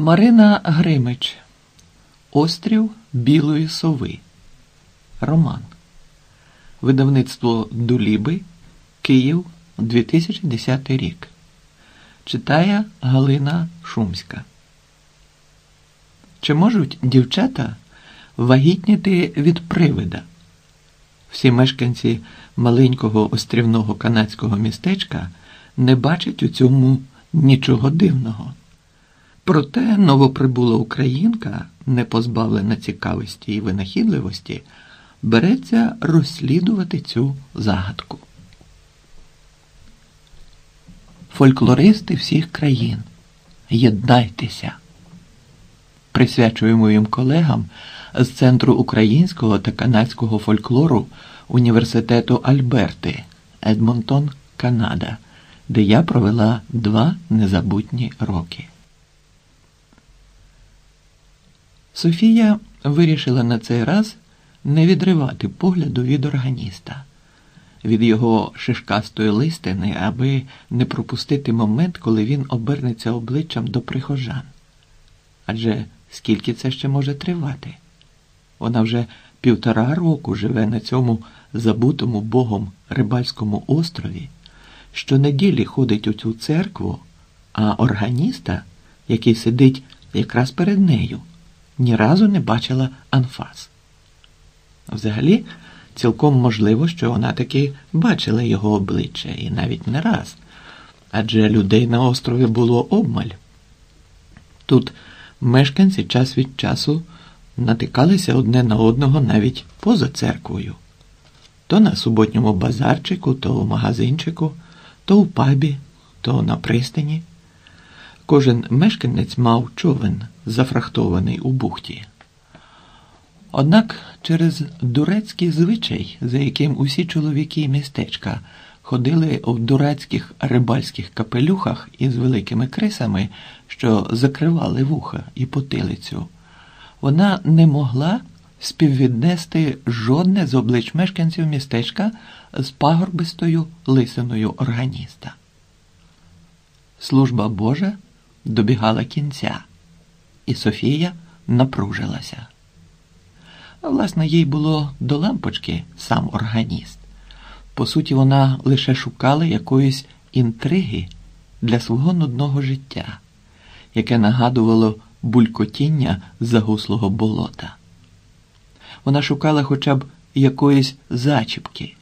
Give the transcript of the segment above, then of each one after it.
Марина Гримич. Острів Білої Сови. Роман. Видавництво Дуліби. Київ 2010 рік. Читає Галина Шумська. Чи можуть дівчата вагітніти від привида? Всі мешканці маленького острівного канадського містечка не бачать у цьому нічого дивного. Проте новоприбула українка, не позбавлена цікавості і винахідливості, береться розслідувати цю загадку. Фольклористи всіх країн, єднайтеся! Присвячуємо їм колегам з Центру українського та канадського фольклору Університету Альберти, Едмонтон, Канада, де я провела два незабутні роки. Софія вирішила на цей раз не відривати погляду від органіста, від його шишкастої листини, аби не пропустити момент, коли він обернеться обличчям до прихожан. Адже скільки це ще може тривати? Вона вже півтора року живе на цьому забутому богом рибальському острові, щонеділі ходить у цю церкву, а органіста, який сидить якраз перед нею, ні разу не бачила анфас. Взагалі, цілком можливо, що вона таки бачила його обличчя і навіть не раз, адже людей на острові було обмаль. Тут мешканці час від часу натикалися одне на одного навіть поза церквою. То на суботньому базарчику, то у магазинчику, то у пабі, то на пристані. Кожен мешканець мав човен, зафрахтований у бухті. Однак через дурецький звичай, за яким усі чоловіки містечка ходили в дурацьких рибальських капелюхах із великими крисами, що закривали вуха і потилицю, вона не могла співвіднести жодне з облич мешканців містечка з пагорбистою лисиною органіста. Служба Божа добігала кінця, і Софія напружилася. Власне, їй було до лампочки сам органіст. По суті, вона лише шукала якоїсь інтриги для свого нудного життя, яке нагадувало булькотіння загуслого болота. Вона шукала хоча б якоїсь зачіпки,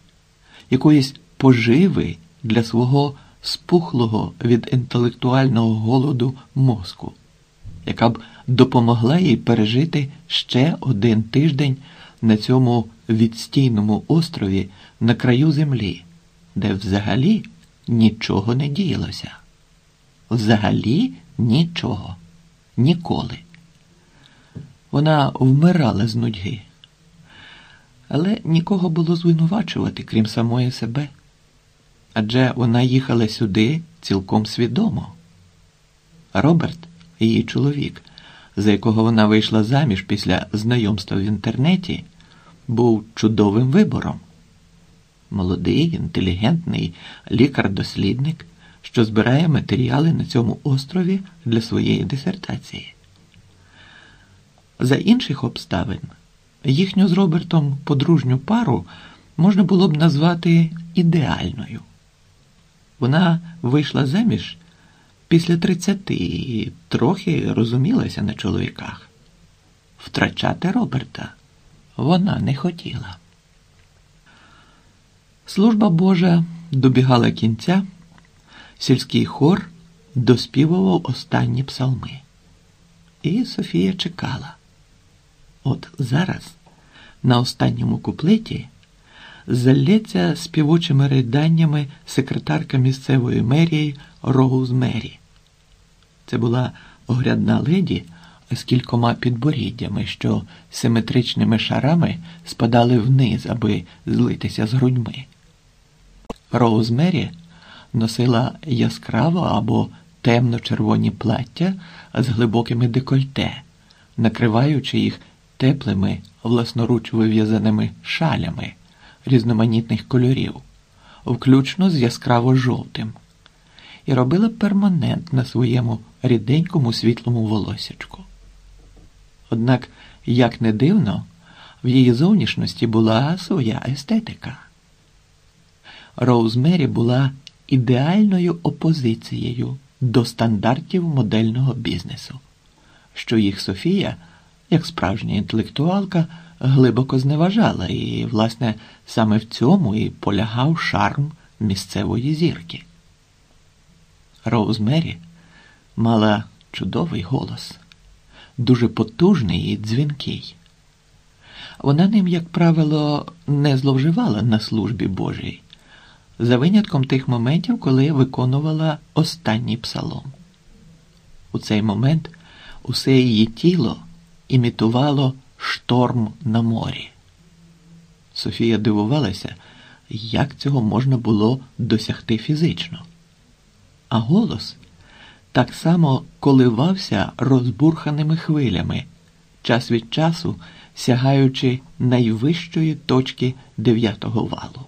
якоїсь поживи для свого спухлого від інтелектуального голоду мозку, яка б допомогла їй пережити ще один тиждень на цьому відстійному острові на краю землі, де взагалі нічого не діялося. Взагалі нічого. Ніколи. Вона вмирала з нудьги, але нікого було звинувачувати, крім самої себе. Адже вона їхала сюди цілком свідомо. Роберт, її чоловік, за якого вона вийшла заміж після знайомства в інтернеті, був чудовим вибором. Молодий, інтелігентний лікар-дослідник, що збирає матеріали на цьому острові для своєї дисертації. За інших обставин їхню з Робертом подружню пару можна було б назвати ідеальною. Вона вийшла заміж після тридцяти і трохи розумілася на чоловіках. Втрачати Роберта вона не хотіла. Служба Божа добігала кінця, сільський хор доспівував останні псалми. І Софія чекала. От зараз, на останньому куплеті, залється співучими риданнями секретарка місцевої мерії Роуз Мері. Це була огрядна леді з кількома підборіддями, що симетричними шарами спадали вниз, аби злитися з грудьми. Роуз Мері носила яскраво або темно-червоні плаття з глибокими декольте, накриваючи їх теплими власноруч вив'язаними шалями різноманітних кольорів, включно з яскраво жовтим, і робила перманент на своєму ріденькому світлому волосячку. Однак, як не дивно, в її зовнішності була своя естетика. Роузмері була ідеальною опозицією до стандартів модельного бізнесу, що їх Софія, як справжня інтелектуалка, глибоко зневажала, і, власне, саме в цьому і полягав шарм місцевої зірки. Роузмері мала чудовий голос, дуже потужний і дзвінкий. Вона ним, як правило, не зловживала на службі Божій, за винятком тих моментів, коли виконувала останній псалом. У цей момент усе її тіло імітувало шторм на морі. Софія дивувалася, як цього можна було досягти фізично. А голос так само коливався розбурханими хвилями, час від часу сягаючи найвищої точки дев'ятого валу.